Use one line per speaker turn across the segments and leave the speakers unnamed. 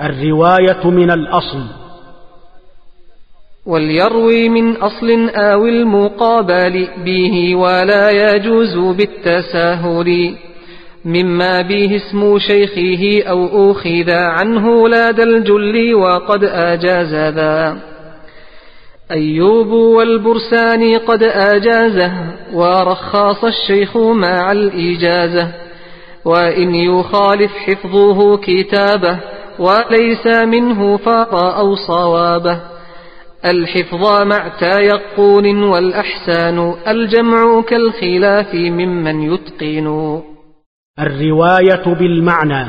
الرواية من الأصل.
وليروي من أصل أو المقابل به ولا يجوز بالتساهل مما به اسم شيخه أو أخذ عنه لدى الجل وقد أجاز ذا. أيوب والبرساني قد أجازه ورخص الشيخ مع الإجازة وإن يخالف حفظه كتابه وليس منه فاق أو صوابه الحفظ مع تيقون والأحسان الجمع كالخلاف ممن يتقن.
الرواية بالمعنى.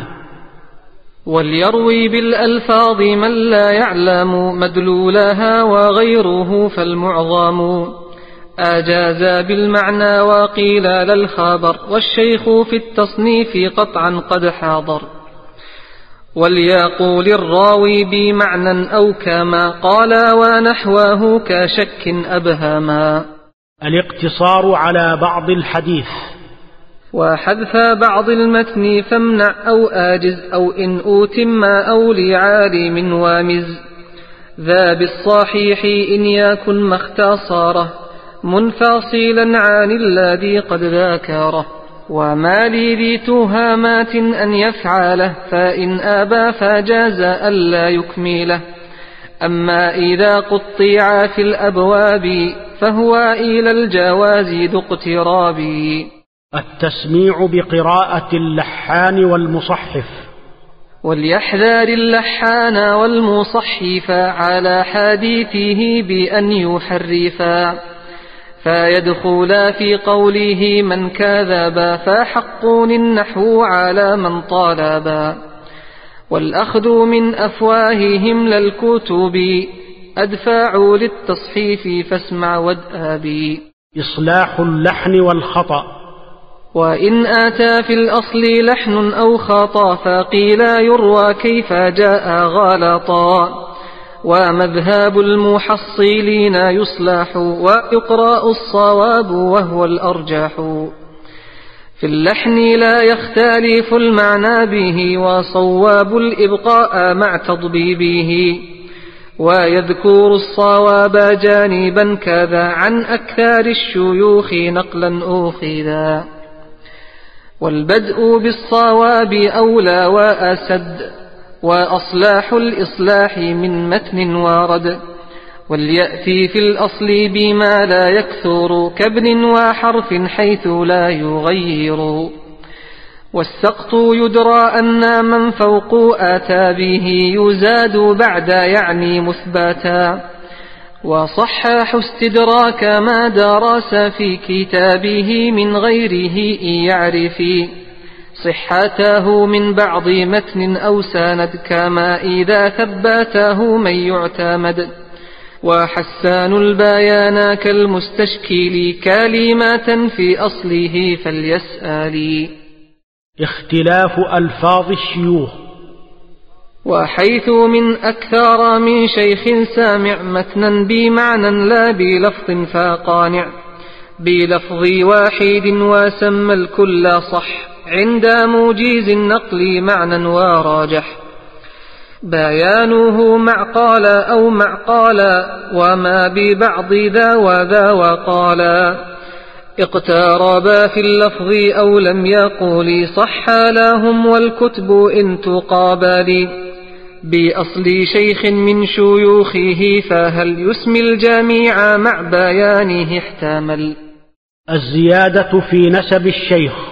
وليروي بالألفاظ من لا يعلم مدلولها وغيره فالمعظم. أجاز بالمعنى وقيل للخبر والشيخ في التصنيف قطعا قد حاضر. وليقول الراوي بمعنى أو كما قال ونحوه كشك أبهما.
الاقتصار على بعض الحديث.
وحذف بعض المتن فامنع أو آجز أو إن أوتم أو لعالم وامز. ذا بالصحيح إن يكن ما اختصاره منفصلا عن الذي قد ذكره وما لي ذي تهامات أن يفعله فإن أبى فجاز ألا يكمله أما إذا قطيع في الأبواب فهو إلى الجواز ذو اقتراب.
التسميع بقراءة اللحان والمصحف.
وليحذر اللحان والمصحف على حديثه بأن يحرفا. فيدخلا في قوله من كذب فحق النحو على من طالبا. والأخذ من أفواههم للكتب أدفع للتصحيف فاسمع وادآبي.
إصلاح اللحن والخطأ.
وإن آتى في الأصل لحن أو خطأ فقيل يروى كيف جاء غلطا. ومذهب المحصلين يصلح ويقرأ الصواب وهو الأرجح. في اللحن لا يختلف المعنى به وصواب الإبقاء مع تضبيبه. ويذكر الصواب جانبا كذا عن أكثر الشيوخ نقلا أخذا والبدء بالصواب أولى وأسد. وأصلاح الإصلاح من متن وارد وليأتي في الأصل بما لا يكثر كابن وحرف حيث لا يغير. والسقط يدرى أن من فوق آتى به يزاد بعد يعني مثبتا وصحح استدراك ما درس في كتابه من غيره إن يعرفي صحته من بعض متن أو ساند كما إذا ثبته من يعتمد. وحسان البيان كالمستشكل كلمة في أصله فليسأل.
اختلاف ألفاظ الشيوخ.
وحيث من أكثر من شيخ سامع متنا بمعنى لا بلفظ فقانع بلفظ واحد وسمى الكل صح. عند موجيز النقل معنى وراجح. بيانه مع قال أو مع قال وما ببعض ذا وذا وقالا اقتربا في اللفظ أو لم يقول صح لهم والكتب إن تقابل بأصل شيخ من شيوخه فهل يسمي الجميع مع بيانه احتمل.
الزيادة في نسب الشيخ.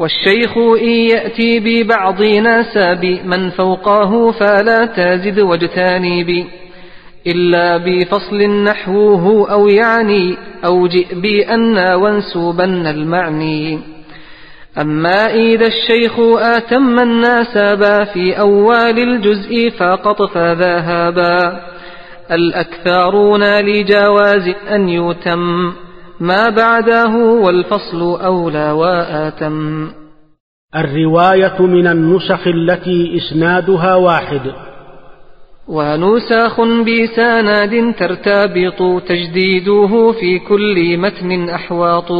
والشيخ إن يأتي ببعض نسب من فوقه فلا تزد واجتنب إلا بفصل نحوه أو يعني أو جئ بأن وانسوبن المعني. أما إذا الشيخ آتم الناسبا في أول الجزء فقط فذهبا الأكثرون لجواز أن يتم ما بعده والفصل أولى وآتم.
الرواية من النسخ التي إسنادها واحد.
ونسخ بسند ترتبط تجديده في كل متن أحواط.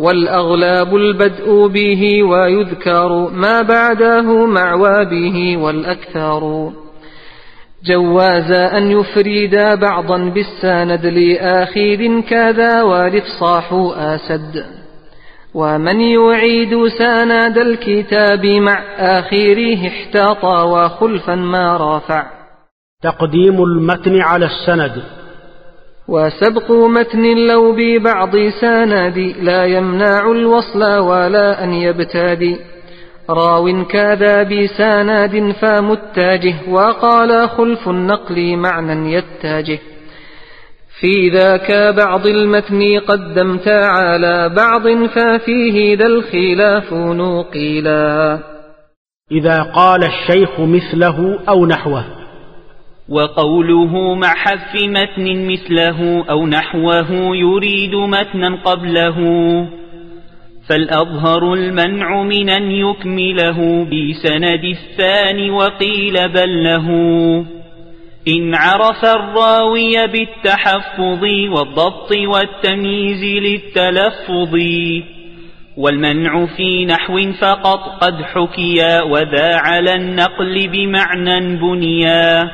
والأغلاب البدء به ويذكر ما بعده مع وابه والأكثر جواز أن يفرد بعضا بالسند لآخر كذا والإفصاح آسد. ومن يعيد سند الكتاب مع آخره احتاط وخلفا ما رافع.
تقديم المتن على السند.
وسبق متن لو ببعض سند لا يمنع الوصل ولا أن يبتدي راو كذا بسند فمتاجه وقال خلف النقل معنى يتاجه في ذاك بعض المتن قدمت على بعض ففيه ذا الخلاف نقيلا
إذا قال الشيخ مثله أو نحوه.
وقوله مع حذف متن مثله أو نحوه يريد متنا قبله. فالأظهر المنع من أن يكمله بسند الثاني وقيل بل له إن عرف الراوي بالتحفظ والضبط والتمييز للتلفظ والمنع في نحو فقط قد حكيا وذا على النقل بمعنى بنيا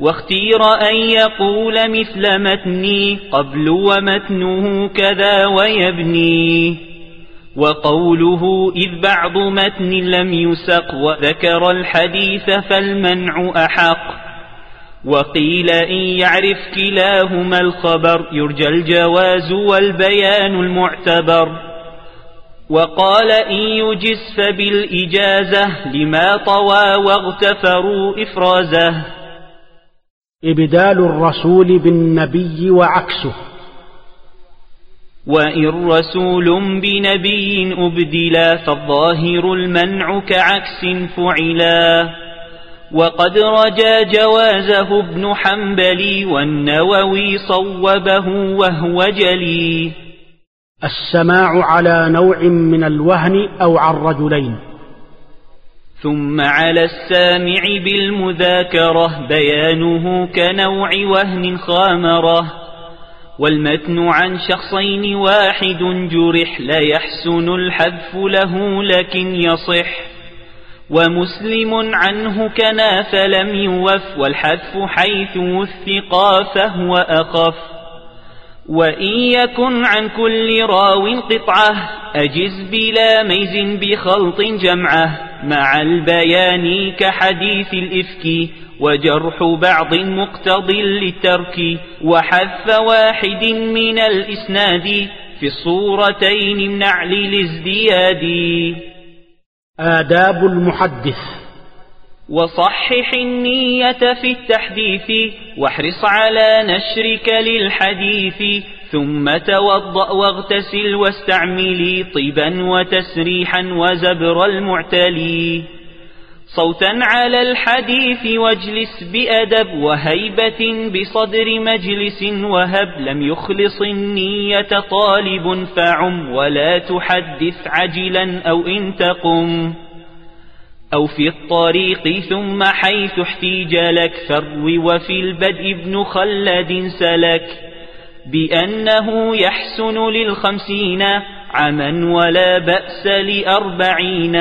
واختير أن يقول مثل متني قبل ومتنه كذا ويبني وقوله إذ بعض متن لم يسق وذكر الحديث فالمنع أحق وقيل إن يعرف كلاهما الخبر يرجى الجواز والبيان المعتبر وقال إن يجز فبالإجازة لما طوى واغتفروا إفرازه
إبدال الرسول بالنبي وعكسه
وإن رسول بنبي أبدلا فالظاهر المنع كعكس فعلا وقد رجا جوازه ابن حنبل والنووي صوبه وهو جلي
السماع على نوع من الوهن أو عن رجلين
ثم على السامع بالمذاكرة بيانه كنوع وهن خامره والمتن عن شخصين واحد جرح لا يحسن الحذف له لكن يصح. ومسلم عنه كنا فلم يوف والحذف حيث وثقا فهو أخف وإن يكن عن كل راو قطعة أجز بلا ميز بخلط جمعة. مع البيان كحديث الإفك وجرح بعض مقتض للترك وحذف واحد من الإسناد في الصورتين امنع للازدياد
آداب المحدث.
وصحح النية في التحديث واحرص على نشرك للحديث ثم توضأ واغتسل واستعملي طيبا وتسريحا وزبر المعتلي. صوتا على الحديث واجلس بأدب وهيبة بصدر مجلس وهب لم يخلص النية طالب فعم ولا تحدث عجلا أو إن تقم. أو في الطريق ثم حيث احتيج لك فرو وفي البدء ابن خلد سلك. بأنه يحسن للخمسين عما ولا بأس لأربعين.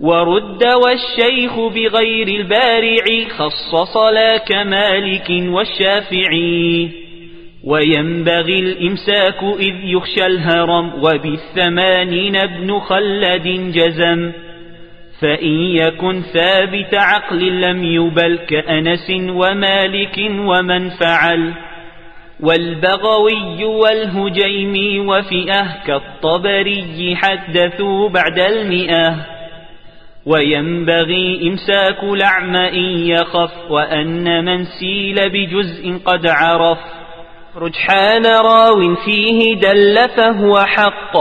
ورد والشيخ بغير البارع خصص لا كمالك والشافعي. وينبغي الإمساك إذ يخشى الهرم وبالثمانين ابن خلد جزم. فإن يكن ثابت عقل لم يبل كأنس ومالك ومن فعل. والبغوي والهجيمي وفئة كالطبري حدثوا بعد المئة. وينبغي إمساك لعم إن يخف وأن من سيل بجزء قد عرف. رجحان راو فيه دل فهو حق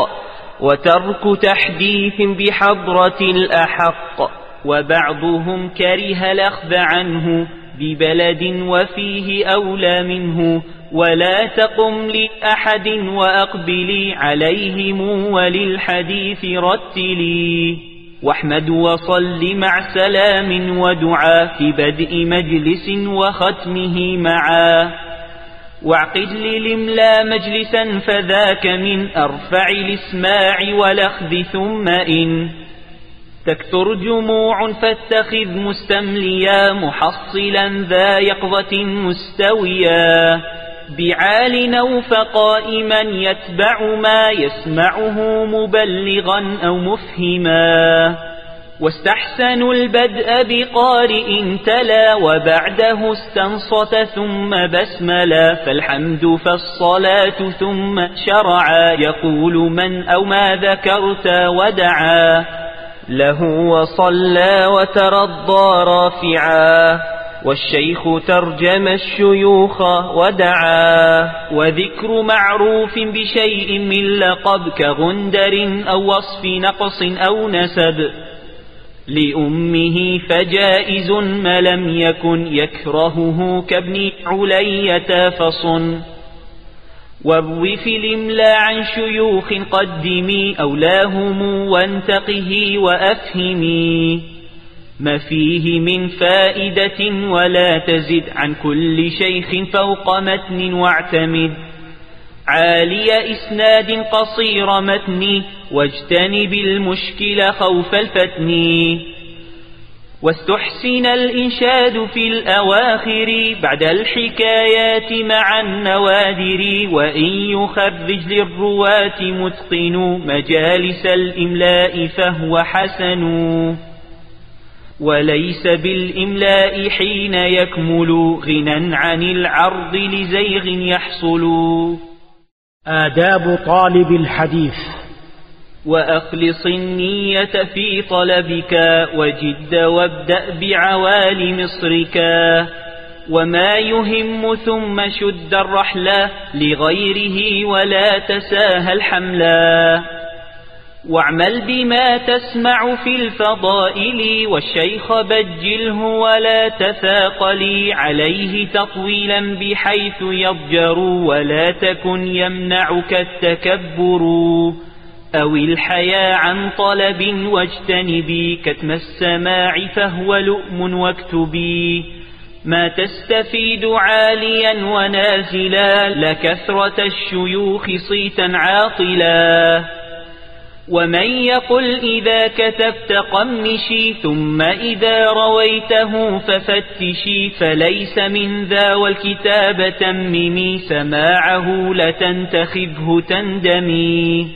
وترك تحديث بحضرة الأحق. وبعضهم كره الأخذ عنه ببلد وفيه أولى منه ولا تقم لأحد وأقبلي عليهم وللحديث رتلي. واحمد وصل مع سلام ودعاء في بدء مجلس وختمه معا. واعقد للإملا مجلسا فذاك من أرفع الإسماع والأخذ ثم إن. تكثر جموع فاتخذ مستمليا محصلا ذا يقظة مستويا. بعال أو فقائما يتبع ما يسمعه مبلغا أو مفهما. واستحسنوا البدء بقارئ تلا وبعده استنصت ثم بسملا. فالحمد فالصلاة ثم شرعا. يقول من أو ما ذكرت ودعا. له وصلى وترضى رافعا. والشيخ ترجم الشيوخ ودعا وذكر معروف بشيء من لقب كغندر أو وصف نقص أو نسب لأمه فجائز ما لم يكن يكرهه كابن علية فصن. واروي في الإملاء عن شيوخ قدمي أولاهم وانتقه وأفهمي. ما فيه من فائدة ولا تزد عن كل شيخ فوق متن واعتمد. عالي إسناد قصير متن واجتنب المشكل خوف الفتن. واستحسن الإنشاد في الأواخر بعد الحكايات مع النوادر وإن يخرج للرواة متقن مجالس الإملاء فهو حسن. وليس بالإملاء حين يكمل غنى عن العرض لزيغ يحصل.
آداب طالب الحديث.
وأخلص النية في طلبك وجد وابدأ بعوالي مصرك. وما يهم ثم شد الرحلة لغيره ولا تساهل حملا. واعمل بما تسمع في الفضائل والشيخ بجله ولا تثاقلي عليه تطويلا بحيث يضجر ولا تكن يمنعك التكبر. أو الحياء عن طلب واجتنبي كتم السماع فهو لؤم واكتبي ما تستفيد عاليا ونازلا لكثرة الشيوخ صيتا عاطلا. ومن يقل إذا كتبت قمشي ثم إذا رويته ففتشي فليس من ذا والكتاب تممي سماعه لتنتخبه تندمي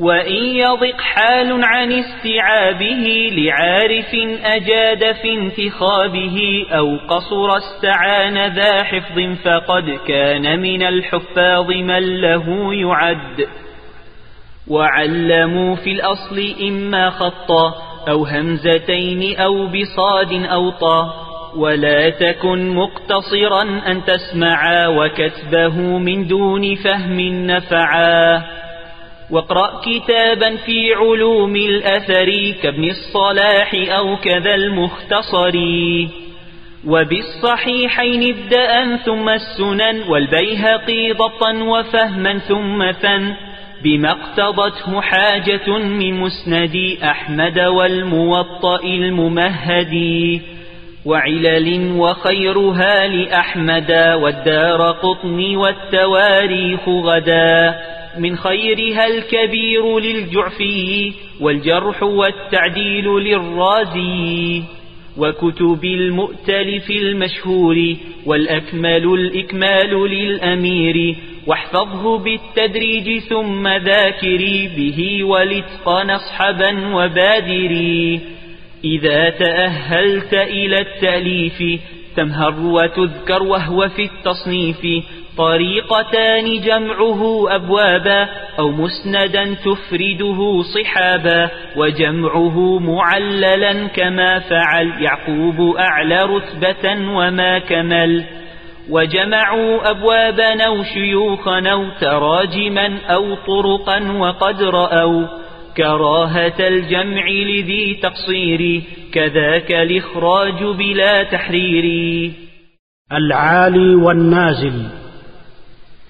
وإن يضق حال عن استيعابه لعارف أجاد في انتخابه أو قصر استعان ذا حفظ فقد كان من الحفاظ من له يعد وعلموا في الأصل إما خطا أو همزتين أو بصاد أو طا ولا تكن مقتصرا أن تسمعا وكتبه من دون فهم نفعا واقرأ كتابا في علوم الأثر كابن الصلاح أو كذا المختصر وبالصحيحين ابدأ ثم السنن والبيهقي ضبطا وفهما ثم فن بما اقتضته حاجة من مسند أحمد والموطأ الممهد وعلل وخيرها لأحمد والدار قطن والتواريخ غدا. من خيرها الكبير للجعفي والجرح والتعديل للرازي وكتب المؤتلف المشهور والأكمل الإكمال للأمير. واحفظه بالتدريج ثم ذاكري به والإتقان أصحبا وبادري. إذا تأهلت إلى التأليف تمهر وتذكر وهو في التصنيف. طريقتان جمعه أبوابا أو مسندا تفرده صحابا وجمعه معللا كما فعل يعقوب أعلى رتبة وما كمل. وجمعوا شيوخا أو تراجما أو طرقا وقد رأوا كراهة الجمع لذي تقصير كذاك الإخراج بلا تحرير.
العالي والنازل.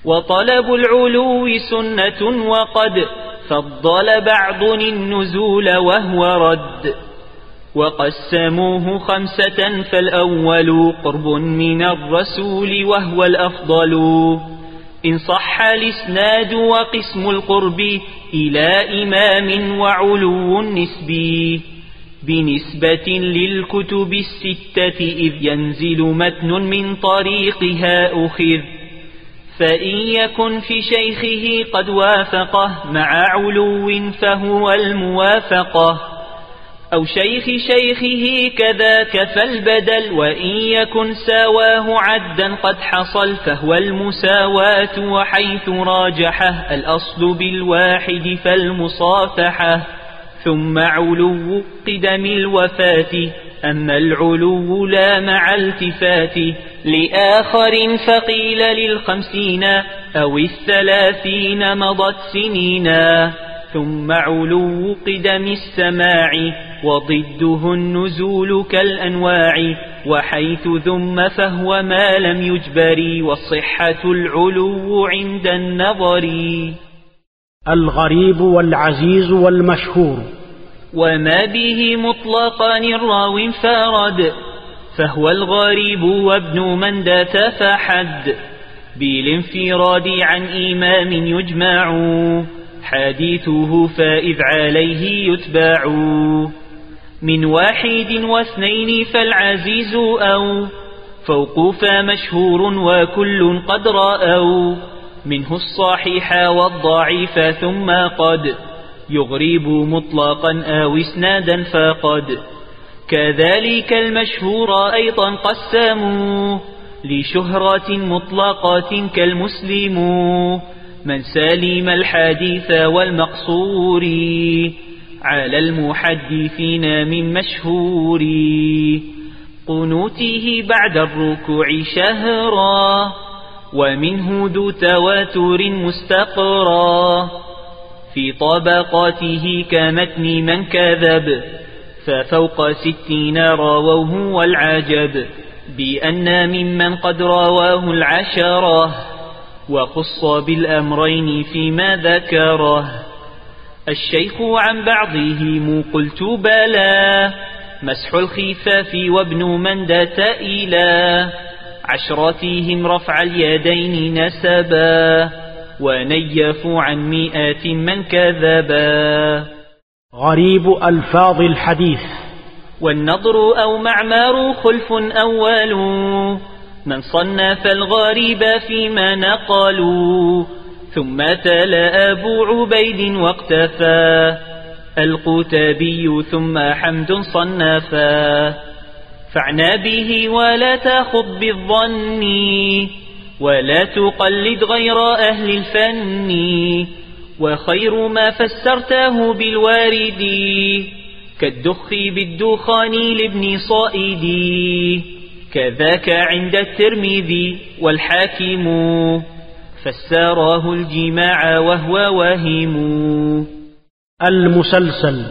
وطلب العلو سنة وقد فضل بعض النزول وهو رد. وقسموه خمسة فالأول قرب من الرسول وهو الأفضل. إن صح الإسناد وقسم القرب إلى إمام وعلو النسب بنسبة للكتب الستة إذ ينزل متن من طريقها أخذ. فإن يكن في شيخه قد وافقه مع علو فهو الموافقة. أو شيخ شيخه كذاك فالبدل وإن يكن ساواه عدا قد حصل فهو المساواة وحيث راجحه الأصل بالواحد فالمصافحة ثم علو قدم الوفاة أما العلو لا مع التفات لآخر فقيل للخمسين أو الثلاثين مضت سنينا ثم علو قدم السماع وضده النزول كالأنواع وحيث ذم فهو ما لم يجبر والصحة العلو عند النظر.
الغريب والعزيز والمشهور.
وما به مطلقا الراو انفرد فهو الغريب وابن من دات فحد. بالانفراد عن إمام يجمع. حديثه فإذ عليه يتبع. من واحد واثنين فالعزيز أو فوق فمشهور وكل قد رأوا منه الصحيح والضعيف ثم قد يغرب مطلقا أو اسنادا فقد. كذلك المشهور أيضا قسموا لشهرة مطلقة كالمسلم. من سلم الحديث والمقصور على المحدثين من مشهور. قنوته بعد الركوع شهرا ومنه ذو تواتر مستقرا. في طبقاته كمتن من كذب ففوق ستين راووه والعجب بأن ممن قد رواه العشرة. وخص بالأمرين فيما ذكره. الشيخ عن بعضهم قلت بلى. مسح الخفاف وابن مندة إلى. عشرتهم رفع اليدين نسبا. ونيفوا عن مئات من كذبا.
غريب ألفاظ الحديث.
والنظر أو معمار خلف أول. من صنف الغريب فيما نقلوا ثم تلا أبو عبيد واقتفى. القتابي ثم حمد صنفا. فاعنى به ولا تاخذ بالظن ولا تقلد غير أهل الفن وخير ما فسرته بالوارد. كالدخ بالدخان لابن صائدي كذاك عند الترمذي والحاكم فسره الجماع وهو واهم
المسلسل.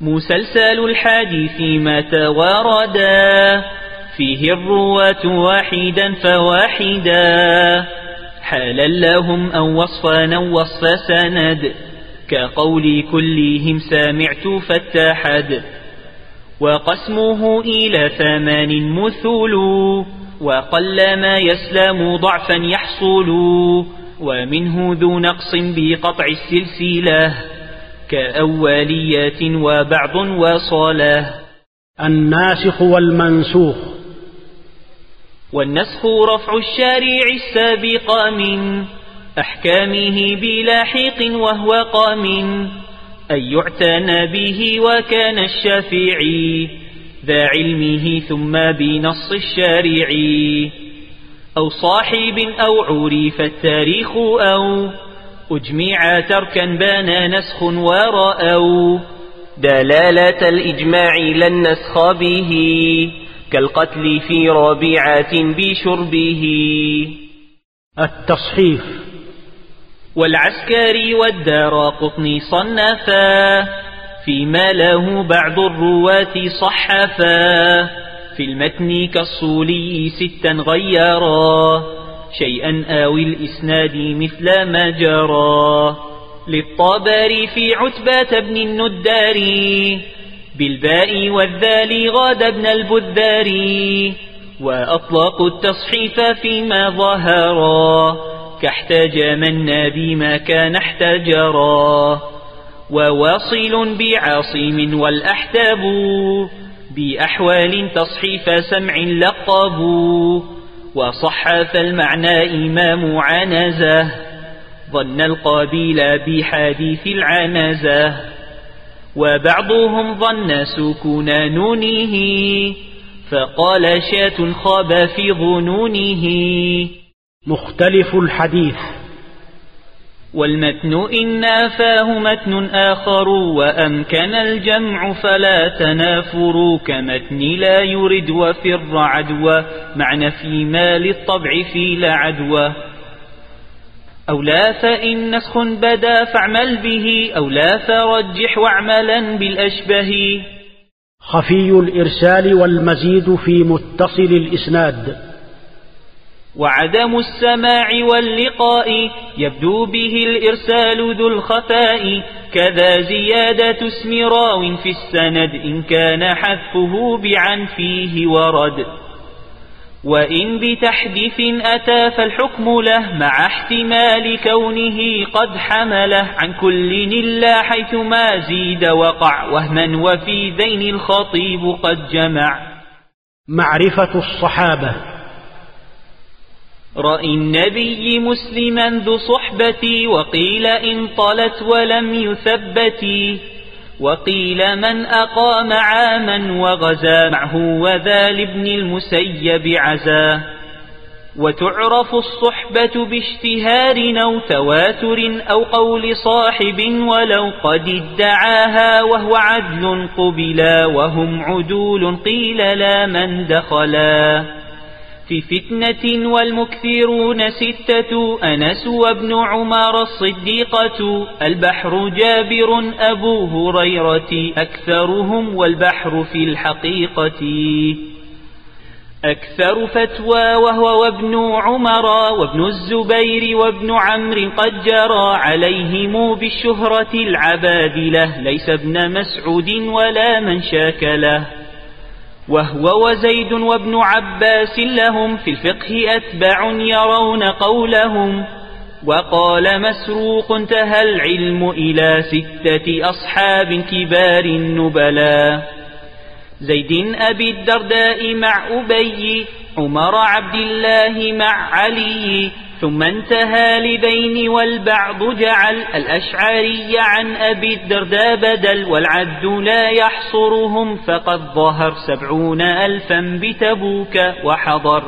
مسلسل الحديث ما تواردا فيه الرواة واحدا فواحدا. حالا لهم أو وصفا أو وصف سند كقول كلهم سامعت فاتحد. وقسمه إلى ثمان مثول وقل ما يسلم ضعفا يحصل ومنه ذو نقص بقطع السلسلة كأولية وبعض وصالة
الناسخ والمنسوخ.
والنسخ رفع الشارع السابق من أحكامه بلاحق وهو قام. أن يعتنى به وكان الشافعي ذا علمه ثم بنص الشارع. أو صاحب أو عرف التاريخ أو أجمع تركا بان نسخ ورأوا دلالة الإجماع لن نسخ به كالقتل في ربيعة بشربه.
التصحيف.
والعسكري والدار قطني صنفا فيما له بعض الرواة صحفا في المتن كالصولي ستا غيرا شيئا آوي الإسناد مثل ما جرى للطبر في عتبة بن الندار بالباء والذال غاد ابن البذاري وأطلقوا التصحيف فيما ظهرا كاحتجمنا بما كان احتجرا وواصل بعاصم والأحتاب بأحوال تصحيف سمع لقبوا وصحف المعنى إمام عنزة ظن القابيل بحديث العنزة وبعضهم ظن سكون نونه فقال شاة خاب في ظنونه
مختلف الحديث.
والمتن إن نافاه متن آخر وأمكن الجمع فلا تنافر كمتن لا يرد وفر عدوى معنى فيما للطبع في لا عدوى أو لا فإن نسخ بدا فاعمل به أو لا فرجح واعملا بالأشبه.
خفي الإرسال والمزيد في متصل الإسناد.
وعدم السماع واللقاء يبدو به الإرسال ذو الخفاء كذا زيادة اسم راو في السند إن كان حذفه بعن فيه ورد. وإن بتحديث أتى فالحكم له مع احتمال كونه قد حمله. عن كل إلا حيث ما زيد وقع وهما وفي ذين الخطيب قد جمع.
معرفة الصحابة.
رأي النبي مسلما ذو صحبتي وقيل إن طلت ولم يثبتي وقيل من أقام عاما وغزا معه وذا لابن المسيب عزا وتعرف الصحبة باشتهار أو تواتر أو قول صاحب ولو قد ادعاها وهو عدل قبلا وهم عدول قيل لا من دخلا في فتنة والمكثرون ستة أنس وابن عمر الصديقة البحر جابر أبو هريرة أكثرهم والبحر في الحقيقة. أكثر فتوى وهو وابن عمر وابن الزبير وابن عمرو قد جرى عليهم بالشهرة العبادلة ليس ابن مسعود ولا من شاك له وهو وزيد وابن عباس لهم في الفقه أتبع يرون قولهم وقال مسروق انتهى العلم إلى ستة أصحاب كبار النبلا. زيد أبي الدرداء مع أبي عمر عبد الله مع علي ثم انتهى لبين والبعض جعل الأشعري عن أبي الدرداء بدل والعد لا يحصرهم فقد ظهر سبعون ألفا بتبوك وحضر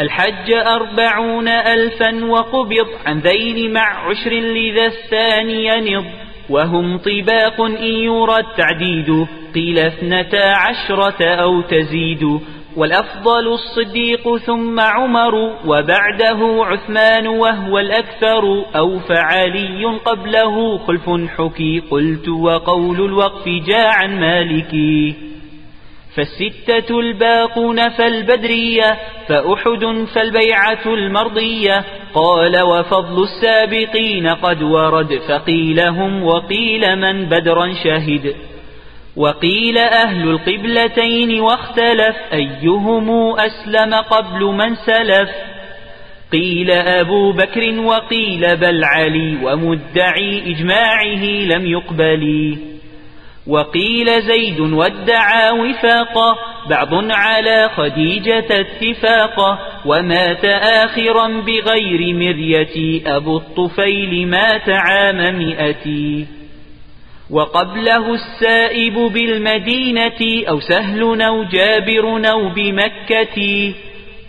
الحج أربعون ألفا وقبض عن ذين مع عشر لذا الثاني ينض وهم طباق إن يرى التعديد قيل اثنتا عشرة أو تزيد والأفضل الصديق ثم عمر وبعده عثمان وهو الأكثر أو فعلي قبله خلف حكي قلت وقول الوقف جاء عن مالكي. فالستة الباقون فالبدرية فأحد فالبيعة المرضية. قال وفضل السابقين قد ورد فقيل هم وقيل من بدرا شهد. وقيل أهل القبلتين واختلف أيهم أسلم قبل من سلف. قيل أبو بكر وقيل بل علي ومدعي إجماعه لم يقبل. وقيل زيد وادعى وفاقا بعض على خديجة اتفاقا ومات آخرا بغير مرية أبو الطفيل مات عام مئة وقبله السائب بالمدينة أو سهل أو جابر أو بمكة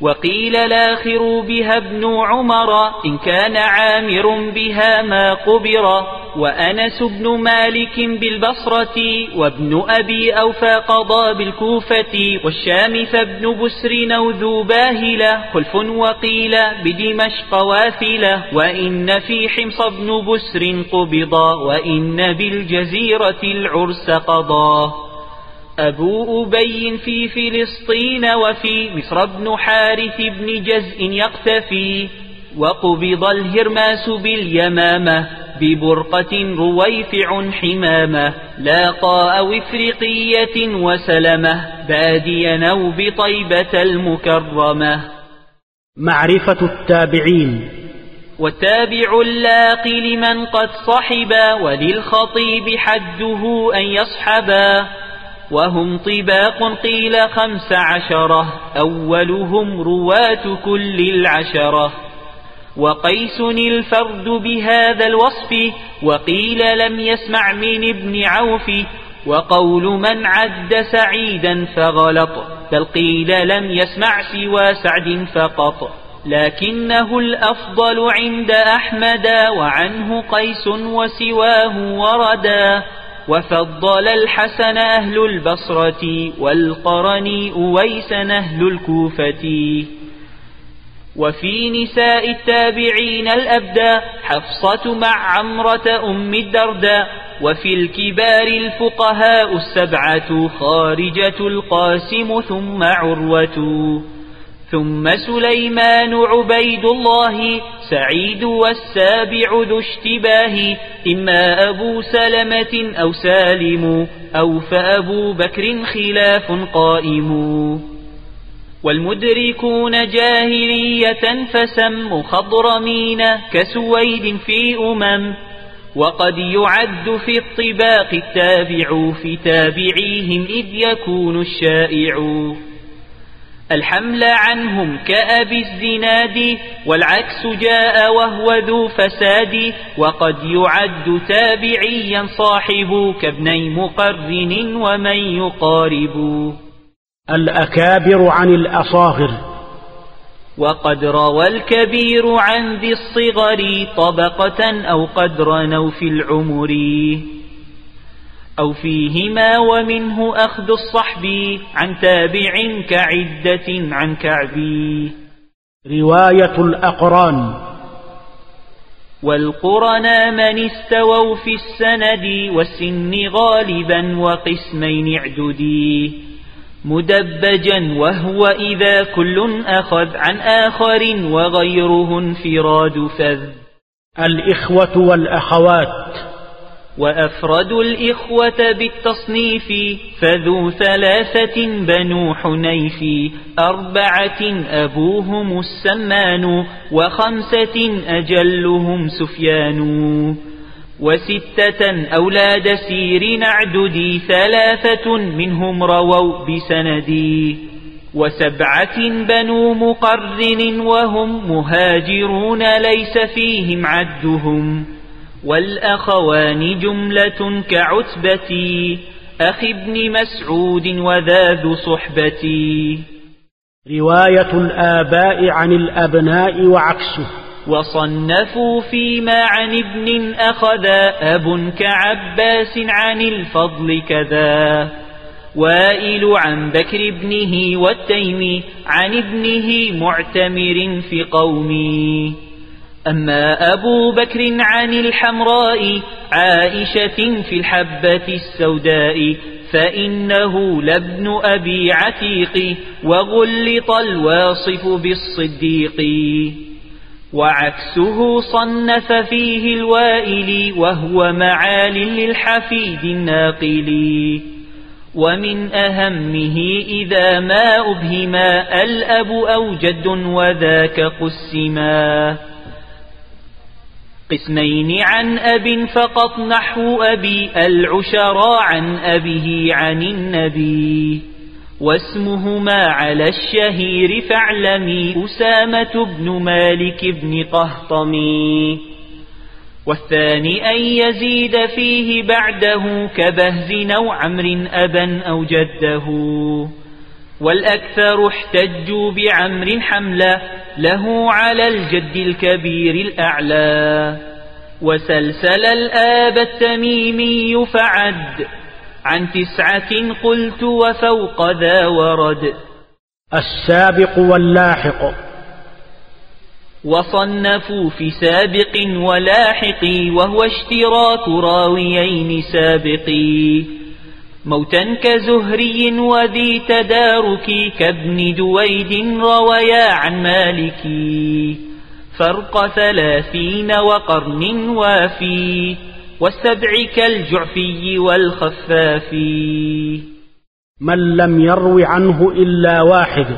وقيل الآخر بها ابن عمر إن كان عامر بها ما قبر وأنس بن مالك بالبصرة وابن أبي أوفى قضى بالكوفة والشام فابن بسر أو ذو باهلة خلف وقيل بدمشق واثلة وإن في حمص بن بسر قبضا وإن بالجزيرة العرس قضاه أبو أبي في فلسطين وفي مصر بن حارث بن جزء يقتفي وقبض الهرماس باليمامة ببرقة رويفع حمامة لاقى أو إفريقية وسلمة باديا أو بطيبة المكرمة.
معرفة التابعين.
والتابع اللاقي لمن قد صحبا وللخطيب حده أن يصحبا. وهم طباق قيل خمس عشرة أولهم رواة كل العشرة. وقيس الفرد بهذا الوصف وقيل لم يسمع من ابن عوف. وقول من عد سعيدا فغلط بل قيل لم يسمع سوى سعد فقط. لكنه الأفضل عند أحمد وعنه قيس وسواه وردا. وفضل الحسن أهل البصرة والقرن أويس أهل الكوفة. وفي نساء التابعين الأبدى حفصة مع عمرة أم الدرداء وفي الكبار الفقهاء السبعة خارجة القاسم ثم عروة. ثم سليمان عبيد الله سعيد والسابع ذو اشتباه إما أبو سلمة أو سالم أو فأبو بكر خلاف قائم. والمدركون جاهلية فسم خضرمين كسويد في أمم وقد يعد في الطباق التابع في تابعيهم إذ يكون الشائع. الحمل عنهم كأبي الزناد والعكس جاء وهو ذو فساد وقد يعد تابعيا صاحب كابني مقرن ومن يقارب.
الأكابر عن الأصاغر.
وقد روى الكبير عن ذي الصغر طبقة أو قدرا أو في العمر. أو فيهما ومنه أخذ الصحب عن تابع كعدة عن كعبي
رواية الأقران.
والقرنا من استووا في السند والسن غالبا وقسمين اعددي. مدبجا وهو إذا كل أخذ عن آخر وغيره انفراد فذ.
الإخوة والأخوات.
وأفردوا الإخوة بالتصنيف فذو ثلاثة بنو حنيف أربعة أبوهم السمان وخمسة أجلهم سفيان. وستة أولاد سير نعددي ثلاثة منهم رووا بسندي وسبعة بنو مقرن وهم مهاجرون ليس فيهم عدهم. والأخوان جملة كعتبتي أخ ابن مسعود وذاذ صحبتي.
رواية الآباء عن الأبناء وعكسه.
وصنفوا فيما عن ابن أخذا أب كعباس عن الفضل كذا. وائل عن بكر ابنه والتيم عن ابنه معتمر في قومي. أما أبو بكر عن الحمراء عائشة في الحبة السوداء فإنه لابن أبي عتيق وغلط الواصف بالصديق وعكسه صنف فيه الوائل وهو معال للحفيد الناقل ومن أهمه إذا ما أبهما الأب أو جد وذاك قسما قسمين عن أب فقط نحو أبي العشرى عن أبيه عن النبي واسمهما على الشهير فاعلمي أسامة بن مالك بن قهطمي والثاني أن يزيد فيه بعده كبهز أو عمر أبا أو جده والأكثر احتجوا بعمر حملا له على الجد الكبير الأعلى. وسلسل الآب التميمي فعد عن تسعة قلت وفوق ذا ورد.
السابق واللاحق.
وصنفوا في سابق ولاحق وهو اشتراك راويين سابقي. موتا كزهري وذي تدارك كابن دويد رويا عن مالك فرق ثلاثين وقرن وافي والسبع كالجعفي والخفاف.
من لم يرو عنه إلا واحد.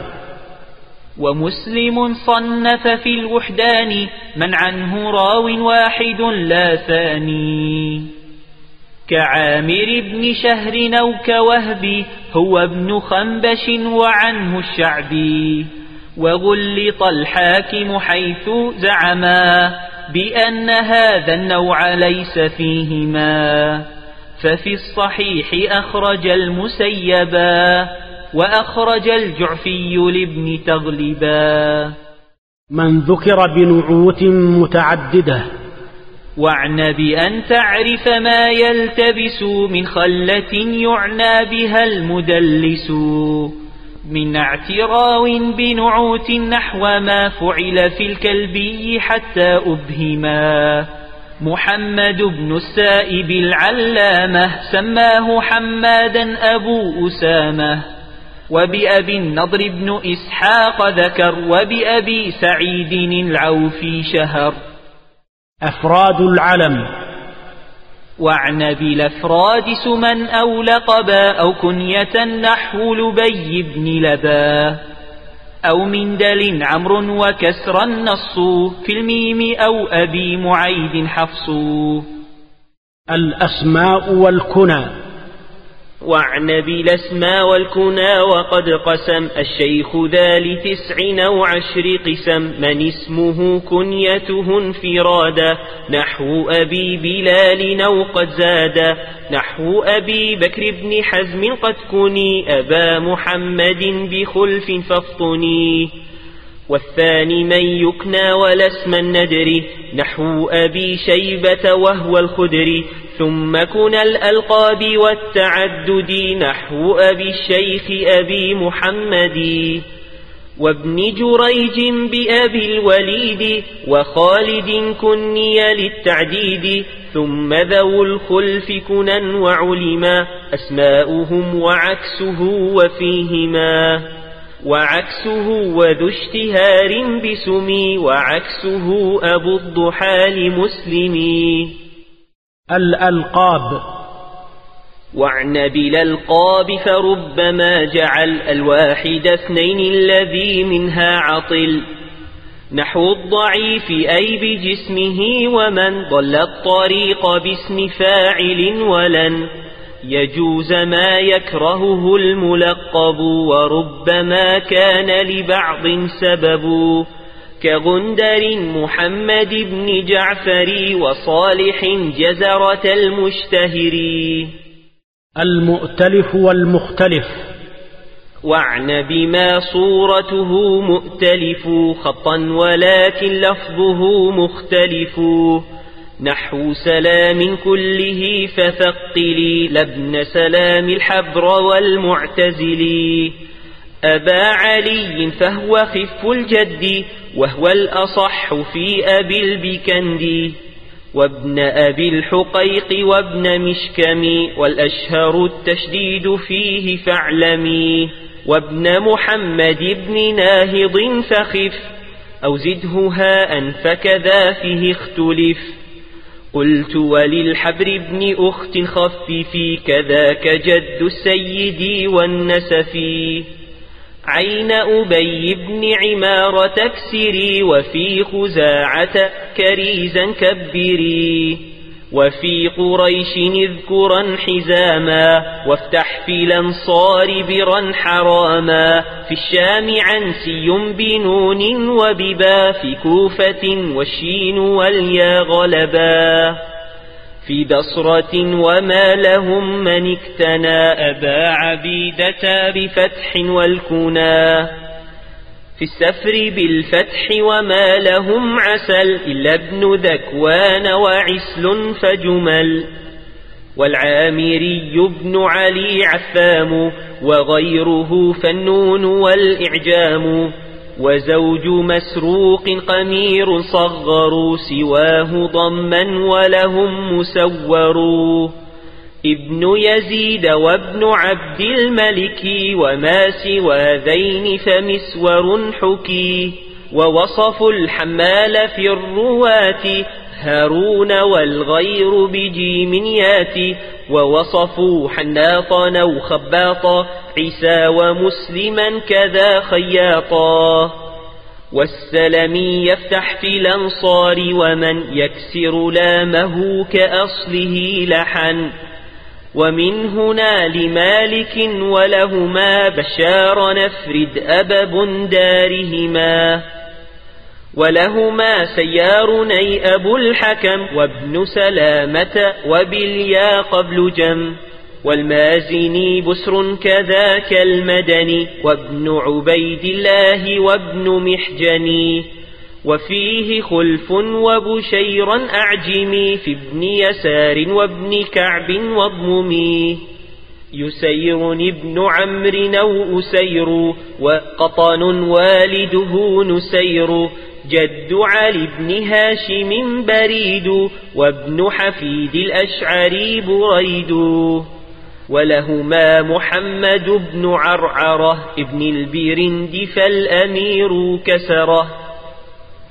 ومسلم صنف في الوحدان من عنه راو واحد لا ثاني. كعامر بن شهر أو كوهب هو ابن خنبش وعنه الشعبي. وغلط الحاكم حيث زعما بأن هذا النوع ليس فيهما. ففي الصحيح أخرج المسيبا وأخرج الجعفي لابن تغلبا
من ذكر بنعوت متعددة
واعن بأن تعرف ما يلتبس من خلة يعنى بها المدلس من اعتراو بنعوت نحو ما فعل في الكلبي حتى أبهما محمد بن السائب العلامة سماه حمادا أبو أسامة. وبأبي النضر بن إسحاق ذكر وبأبي سعيد العوفي شهر.
أفراد العلم.
وعن بالأفراد سما أو لقبا أو كنية نحو لبي بن لبا أو من دل عمرو وكسر النص في الميم أو أبي معيد حفص.
الأسماء والكنى.
وعن بالاسماء والكنى وقد قسم الشيخ ذا لتسع أو عشر قسم من اسمه كنيته انفرادا. نحو أبي بلال أو قد زادا نحو أبي بكر بن حزم قد كني. أبا محمد بخلف فافطني والثاني من يكنى ولا اسم الندر. نحو أبي شيبة وهو الخدر ثم كن الألقاب والتعدد نحو أبي الشيخ أبي محمد وابن جريج بأبي الوليد وخالد كني للتعديد ثم ذو الخلف كنا وعلما أسماؤهم وعكسه وفيهما. وعكسه وذو اشتهار بسمي وعكسه أبو الضحى لمسلمي.
الألقاب.
وعن بالألقاب فربما جعل الواحد اثنين الذي منها عطل. نحو الضعيف أي بجسمه ومن ضل الطريق باسم فاعل ولن يجوز ما يكرهه الملقب وربما كان لبعض سبب. كغندر محمد بن جعفر وصالح جزرة المشتهر.
المؤتلف والمختلف.
واعن بما صورته مؤتلف خطا ولكن لفظه مختلف. نحو سلام كله فثقلي لابن سلام الحبر والمعتزلي أبا علي فهو خف الجد وهو الأصح في أبي البكندي وابن أبي الحقيق وابن مشكم والأشهر التشديد فيه فاعلمي وابن محمد بن ناهض فخف أو زده هاء فكذا فيه اختلف قلت وللحبر بن أخت خففي كذاك جد السيد والنسفي عين أبي بن عمار تكسري وفي خزاعة كريزا كبري وفي قريش اذكرا حزاما وافتح في الأنصار برا حراما في الشام عنسي بنون وببا في كوفة والشين واليا غلبا في بصرة وما لهم من اكتنى أبا عبيدة بفتح والكنا في السفر بالفتح وما لهم عسل إلا ابن ذكوان وعسل فجمل. والعامري بن علي عثام وغيره فالنون والإعجام. وزوج مسروق قمير صغروا سواه ضما ولهم مسور. ابن يزيد وابن عبد الملك وما سوى ذين فمسور حكي ووصفوا الحمال في الرواة هارون والغير بجيم ياتي ووصفوا حناطا أو خباطا عيسى ومسلما كذا خياطا والسلمي يفتح في الأنصار ومن يكسر لامه كأصله لحن ومن هنا لمالك ولهما بشار نفرد أبا بندارهما ولهما سيارني أبو الحكم وابن سلامة وباليا قبل جم والمازني بسر كذاك المدني وابن عبيد الله وابن محجني وفيه خلف وبشيرا أعجمي في ابن يسار وابن كعب واضممي يسير ابن عمرو أو أسير وقطن والده نسير جد علي بن هاشم بريد وابن حفيد الأشعري بريد ولهما محمد بن عرعرة ابن البرند فالأمير كسره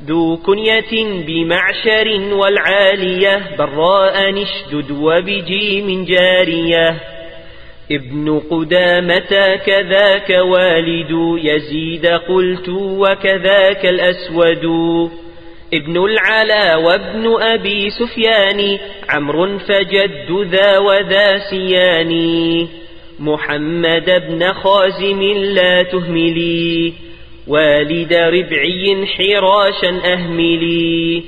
ذو كنية بمعشر والعالية براء نشدد وبجيم جارية ابن قدامة كذاك والد يزيد قلت وكذاك الأسود. ابن العلا وابن أبي سفيان عمرو فجد ذا وذا سياني محمد بن خازم لا تهملي والد ربعي حراشا أهملي.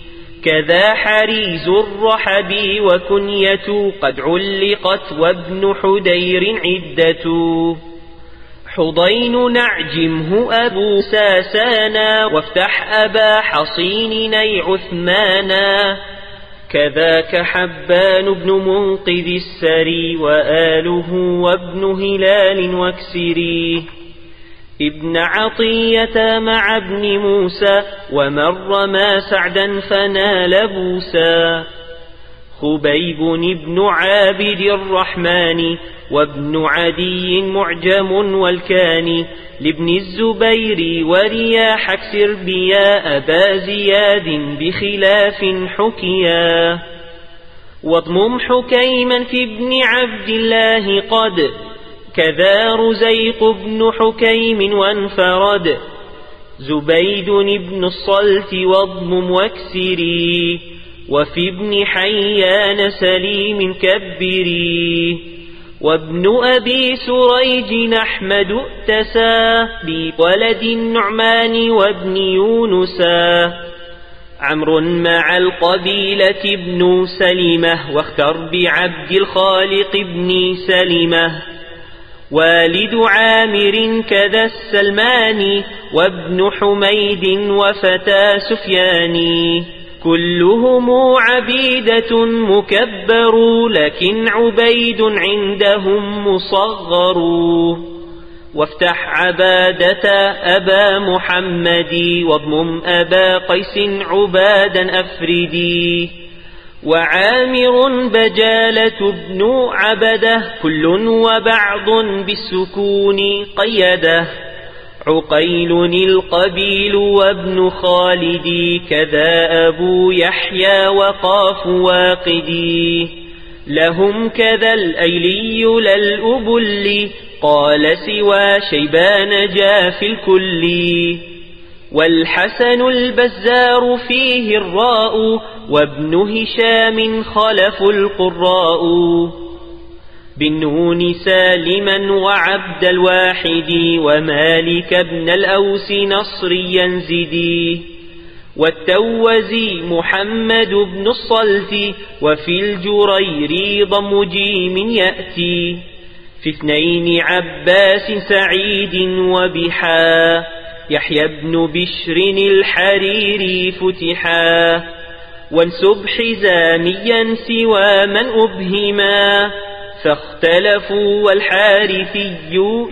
كذا حريز الرحب وكنية قد علقت وابن حدير عدة. حضين نعجمه أبو ساسانا وافتح أبا حصين ني عثمانا. كذاك حبان بن منقذ السري وآله وابن هلال واكسري. ابن عطية مع ابن موسى ومر ما سعدا فنال بوسا خبيب بن عابد الرحمن وابن عدي معجم والكاني لابن الزبير ورياح اكسر بيا أبا زياد بخلاف حكيا. واضمم حكيما في ابن عبد الله قد كذا رزيق بن حكيم وانفرد زبيد بن الصلت واضمم واكسري وفي ابن حيان سليم كبري وابن أبي سريج أحمد ائتسى بولد النعمان وابن يونسا عمرو مع القبيلة ابن سلمة واختر بعبد الخالق ابن سلمة. والد عامر كذا السلماني وابن حميد وفتى سفياني كلهم عبيدة مكبر لكن عبيد عندهم مصغر. وافتح عبادة أبا محمد واضمم أبا قيس عبادا أفردي وعامر بجالة ابن عبدة كل وبعض بالسكون قيده. عقيل القبيل وابن خالدي كذا أبو يحيى وقاف واقدي لهم كذا الأيلي للأبل قال سوى شيبان جاف الكل. والحسن البزار فيه الراء وابن هشام خلف القراء. بالنون سالما وعبد الواحد ومالك بن الأوس نصريا زدي والتوزي محمد بن الصلت وفي الجرير ضم جيم يأتي. في اثنين عباس سعيد وبحا. يحيى بن بشر الحريري فتحا وانسب حزاميا سوى من أبهما فاختلفوا والحارثي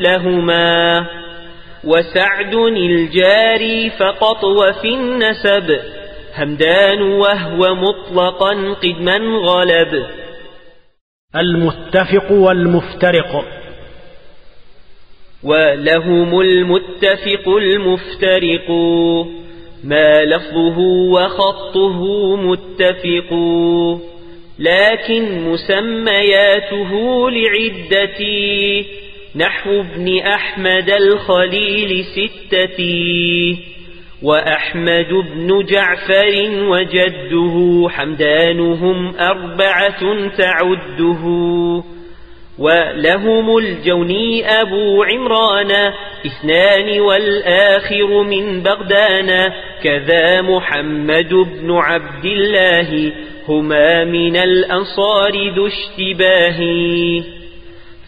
لهما. وسعد الجاري فقط وفي النسب همدان وهو مطلقا قدما غلب.
المتفق والمفترق.
ولهم المتفق المفترق. ما لفظه وخطه متفق. لكن مسمياته لعدتي نحو ابن أحمد الخليل ستتي وأحمد بن جعفر وجده حمدانهم أربعة تعده. ولهم الجوني أبو عمران اثنان والآخر من بغدان كذا محمد بن عبد الله هما من الأنصار ذو اشتباه.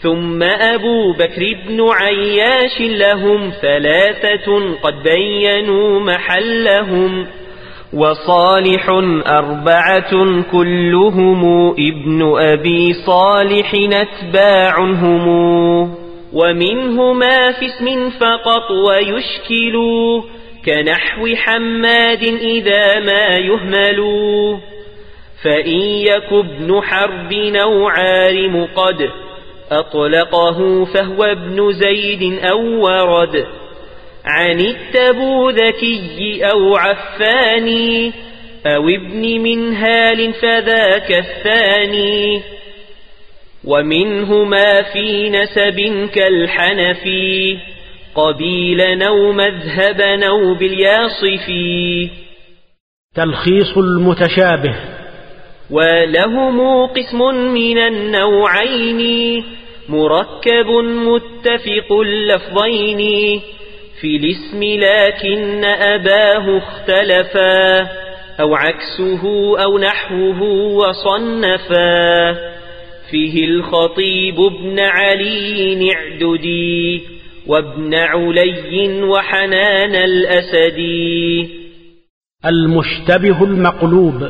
ثم أبو بكر بن عياش لهم ثلاثة قد بينوا محلهم. وصالح أربعة كلهم ابن أبي صالح أتباع هم ومنهما في اسم فقط ويشكل كنحو حماد إذا ما يهمل فإن يك ابن حرب أو عارم قد أطلقه فهو ابن زيد أو ورد عن التبوذكي أو عفاني أو ابن منهال فذاك الثاني ومنهما في نسب كالحنفي قبيلا أو مذهبا أو بالياصفي
تلخيص المتشابه.
ولهم قسم من النوعين مركب متفق اللفظين في الاسم لكن أباه اختلفا أو عكسه أو نحوه وصنفا فيه الخطيب ابن علي اعددي وابن علي وحنان الأسدي
المشتبه المقلوب.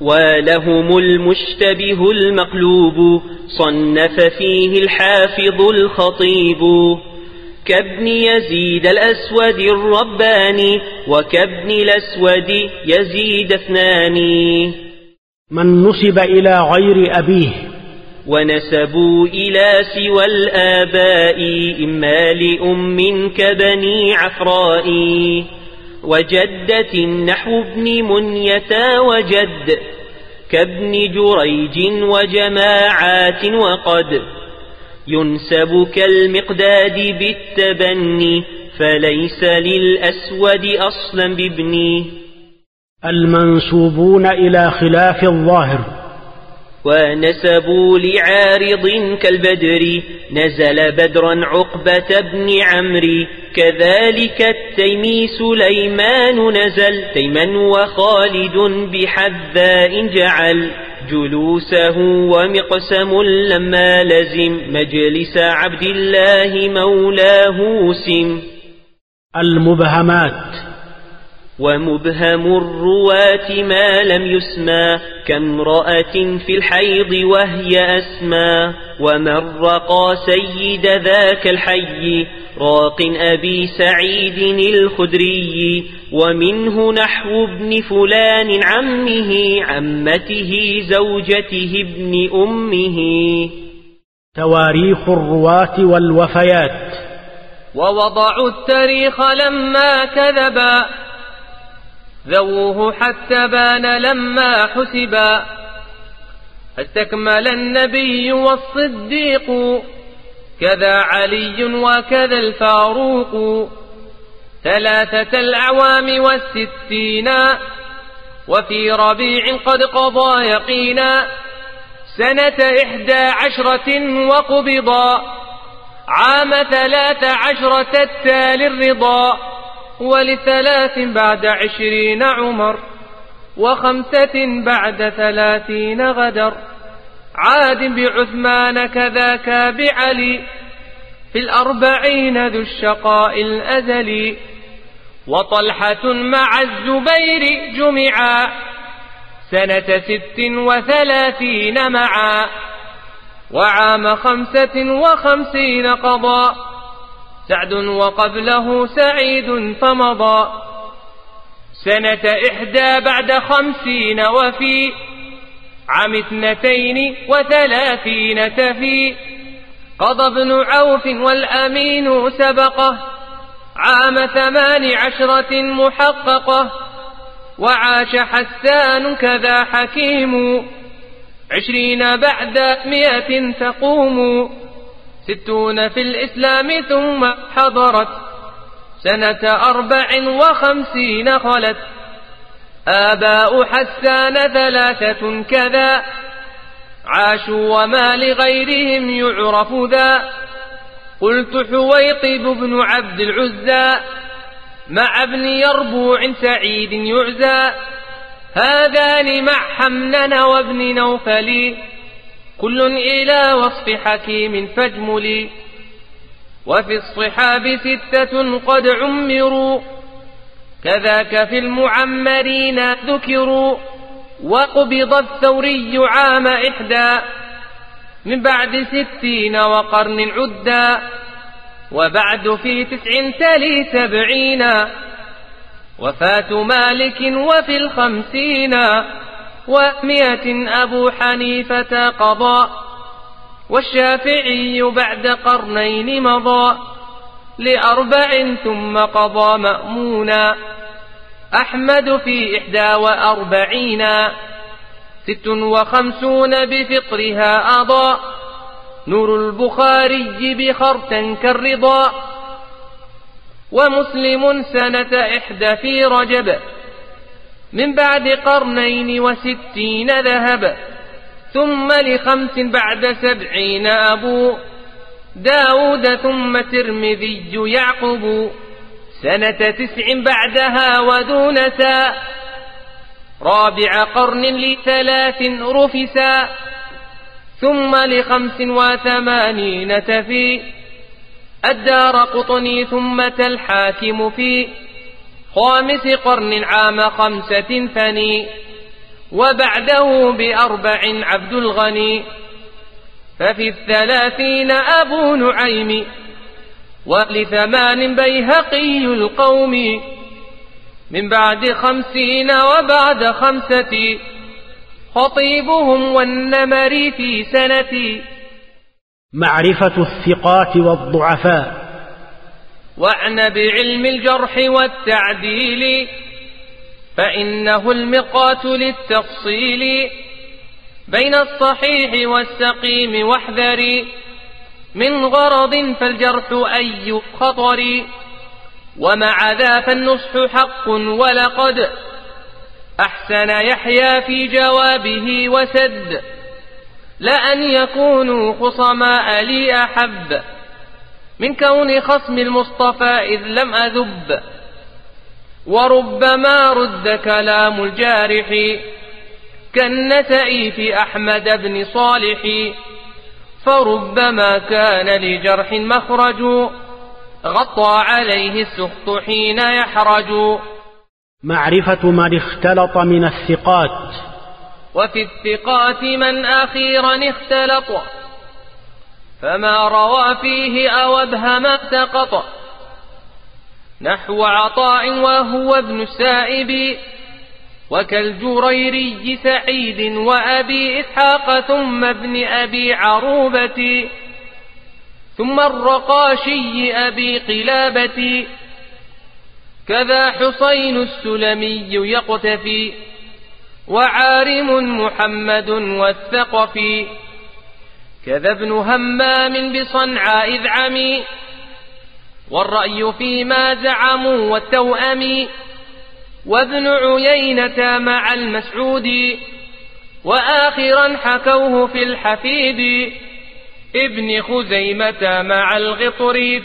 ولهم المشتبه المقلوب صنف فيه الحافظ الخطيب كابن يزيد الأسود الرباني وكابن الأسود يزيد اثنان.
من نسب إلى غير أبيه.
ونسبوا إلى سوى الآباء إما لأم كبني عفراء. وجدة نحو ابن منية وجد كابن جريج وجماعات وقد. ينسب كالمقداد بالتبني فليس للأسود أصلا بابني.
المنسوبون إلى خلاف الظاهر.
ونسبوا لعارض كالبدر نزل بدرا عقبة بن عمري كذلك التيمي سليمان نزل تيما وخالد بحذاء جعل. جلوسه ومقسم لما لزم مجلس عبد الله مولاه سم.
المبهمات.
ومبهم الرواة ما لم يسمى كامرأة في الحيض وهي أسمى. ومن رقى سيد ذاك الحي راق أبي سعيد الخدري ومنه نحو ابن فلان عمه عمته زوجته ابن أمه.
تواريخ الرواة والوفيات.
ووضعوا التاريخ لما كذبا. ذووه حتى بان لما حسبا. استكمل النبي والصديق. كذا علي وكذا الفاروق ثلاثة الأعوام والستين وفي ربيع قد قضى يقينا سنة إحدى عشرة وقبضا عام ثلاث عشرة التالي الرضا ولثلاث بعد عشرين عمر وخمسة بعد ثلاثين غدر عاد بعثمان كذاك بعلي في الأربعين ذو الشقاء الأزلي وطلحة مع الزبير جمعا سنة ست وثلاثين معا وعام خمسة وخمسين قضى سعد وقبله سعيد فمضى سنة إحدى بعد خمسين وفي عام اثنتين وثلاثين تفي. قضى ابن عوف والأمين سبقه عام ثمان عشرة محققة. وعاش حسان كذا حكيم عشرين بعد مئة تقوم. ستون في الإسلام ثم حضرت سنة أربع وخمسين خلت. آباء حسان ثلاثة كذا. عاشوا وما لغيرهم يعرف ذا. قلت حويطب بن عبد العزى مع ابن يربوع سعيد يعزى. هذان مع حمنن وابن نوفل كل إلى وصف حكيم فاجملي. وفي الصحاب ستة قد عمروا. كذاك في المعمرين ذكروا وقبض الثوري عام إحدى من بعد ستين وقرن عدا وبعد في تسع تلي سبعين وفاة مالك وفي الخمسين ومئة أبو حنيفة قضى والشافعي بعد قرنين مضى لأربع ثم قضى مأمونا أحمد في إحدى وأربعين ست وخمسون بفطرها أضاء نور البخاري بخرتا كالرضا ومسلم سنة إحدى في رجب من بعد قرنين وستين ذهب ثم لخمس بعد سبعين أبو داود ثم ترمذي يعقب سنة تسع بعدها ودونسا رابع قرن لثلاث رفسا ثم لخمس وثمانين تفي. الدار قطني ثم الحاكم في. خامس قرن عام خمسة ثني وبعده بأربع عبد الغني. ففي الثلاثين أبو نعيم. ولثمان بيهقي القوم من بعد خمسين وبعد خمسة خطيبهم والنمر في سنة.
معرفة الثقات والضعفاء.
واعن بعلم الجرح والتعديل فإنه المقات للتفصيل. بين الصحيح والسقيم واحذري من غرض فالجرح أي خطر ومع ذا فالنصح حق ولقد. أحسن يحيى في جوابه وسد لأن يكونوا خصماء لي أحب. من كون خصم المصطفى إذ لم أذب وربما رد كلام الجارح. كالنتئ في أحمد بن صالح. فربما كان لجرح مخرج غطى عليه السخط حين يحرج.
معرفة من اختلط من الثقات.
وفي الثقات من أخيرا اختلط. فما روى فيه أو أبهم سقط نحو عطاء وهو ابن السائب. وكالجريري سعيد وأبي إسحاق ثم ابن أبي عروبة ثم الرقاشي أبي قلابة كذا حصين السلمي يقتفي وعارم محمد والثقفي كذا ابن همام بصنعاء إذ عمي والرأي فيما زعموا والتوأم وابن عيينة مع المسعود وآخرا حكوه في الحفيد. ابن خزيمة مع الغطريف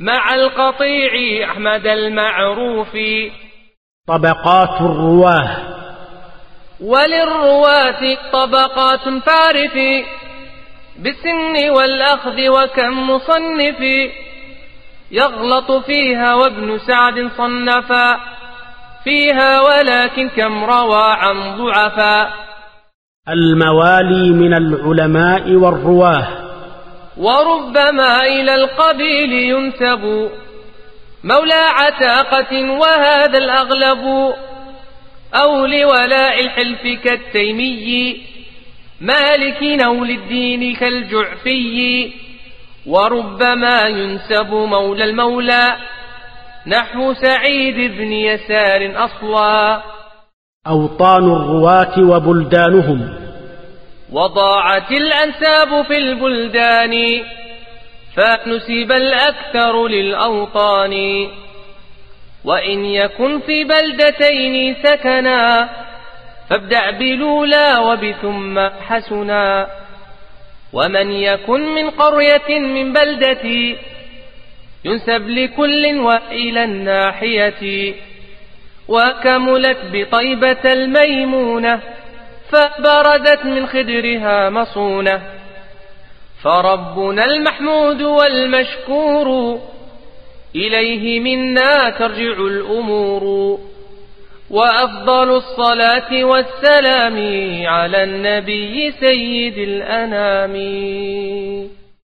مع القطيع أحمد المعروف.
طبقات الرواة.
وللرواة طبقات فارف بالسن والأخذ وكم مصنف. يغلط فيها وابن سعد صنفا. فيها ولكن كم روى عن ضعفا.
الموالي من العلماء والرواة.
وربما إلى القبيل ينسب. مولى عتاقة وهذا الأغلب. أو لولاء الحلف كالتيمي. مالك نول الدين كالجعفي. وربما ينسب مولى المولى. نحو سعيد بن يسار أصلا
أوطان الرواة وبلدانهم.
وضاعت الأنساب في البلدان فنسب الأكثر للأوطان. وإن يكن في بلدتين سكنا فابدع بلولا وبثم حسنا. ومن يكن من قرية من بلدتي ينسب لكل وإلى الناحية. وكملت بطيبة الميمونة فبردت من خدرها مصونة. فربنا المحمود والمشكور إليه منا ترجع الأمور. وأفضل الصلاة والسلام على النبي سيد الأنام.